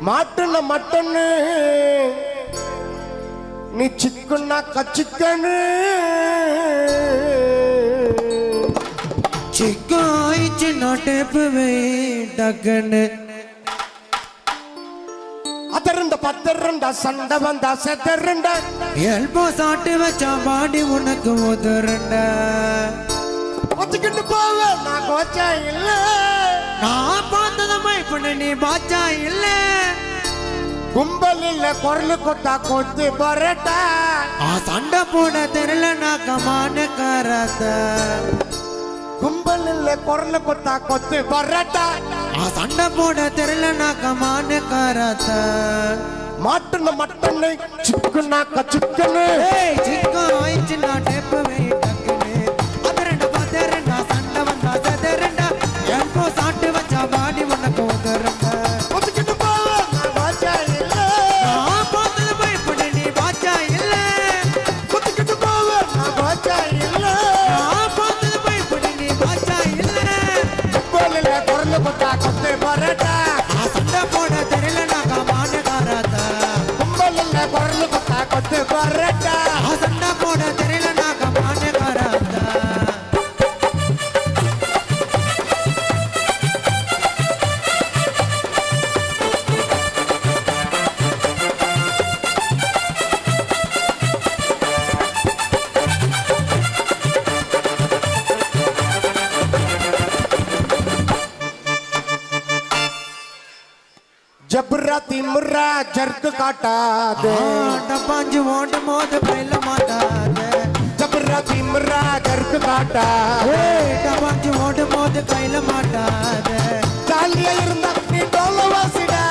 மாட்டுன மட்டன்னு நீ சிக்குன்னா கச்சிக்கன்னு சிக்காய்ச்சி நோட்டேப்பு வை டக்குன்னு. அதருண்ட பத்தருண்ட சண்டை வந்தா செத்தருண்ட எல்போ சாட்டு வச்சா பாடி உனக்கு உதறண்ட வச்சுக்கிட்டு போவேன் நான் கோச்சா இல்ல. நான் பார்த்ததுமா இப்ப நீ பாச்சா இல்ல. கும்பல் இல்ல குரல் கொத்தா கொத்து பரட்டா. ஆ சண்டை போட தெரியல நான் கமான கராத்த. கும்பல் இல்ல குரல் கொத்தா கொத்து பரட்டா. ஆ சண்டை போட தெரியல நான் கமான கராத்த. மாட்டுன மட்டன்னு சிக்குன்னா கச்சிக்கன்னு இல்ல குரல் கொத்தா கொத்து பரட்டா சண்டை போட தெரியல நான் கமான கராத்த கும்பல் இல்ல குரல் கொத்தா கொத்து பரட்டா ஜப்ரா திமுறா ஜர்க்கு காட்டாதே டப்பாஞ்சு ஓட்டு மோது கையில மாட்டாத ஜப்ரா திமுறா ஜர்க்கு காட்டாதே டப்பாஞ்சு ஓட்டு மோது கையில மாட்டாத ஜாலியா இருந்தா நீ டோல வாசிடா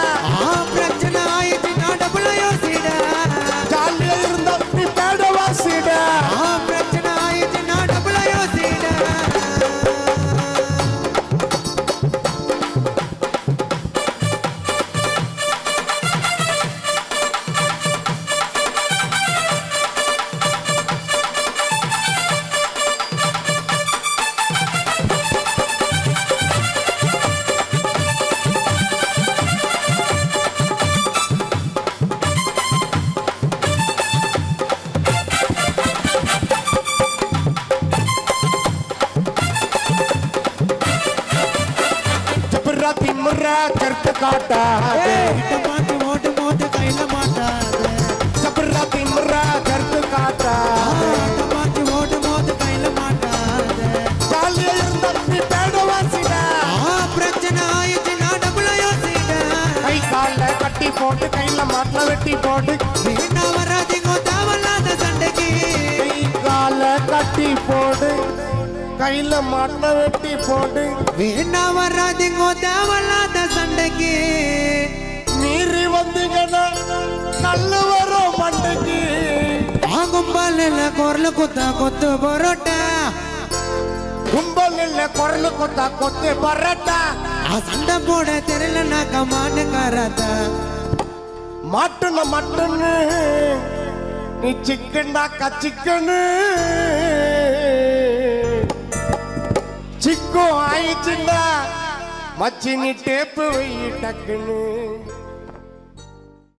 திமுறா ஜர்க்கு காட்டாதே. டப்பாஞ்சு ஓட்டு மோது கையில மாட்டாத. ஜப்ரா திமுறா ஜர்க்கு காட்டாதே. டப்பாஞ்சு ஓட்டு மோது கையில மாட்டாத. ஜாலியா இருந்தா நீ பேட வாசிடா. ஆ பிரச்சனை ஆயிடுச்சு நான் டபுள் யோசிட. கை கால்ல கட்டி போட்டு கையில மாட்டில வெட்டி போட்டு கையில மாட்டில வெட்டி போடு வீணா வராதீங்க தேவையில்லாத சண்டைக்கு. மீறி வந்தீங்கன்னா கல்லு வரும் மண்டைக்கு. ஆகும்பாலில் குரல் குத்த கொத்து பரோட்டா. கும்பல் இல்ல குரல் கொத்தா கொத்து பரட்டா. சண்டை போட தெரியல நான் கமான கராத்தா மாட்டுன மட்டன்னு நீ சிக்கன்டா கச்சிக்கன்னு சிக்கும் ஆயிடுச்சுண்டா மச்சி நீ டேப்பு வை டக்குன்னு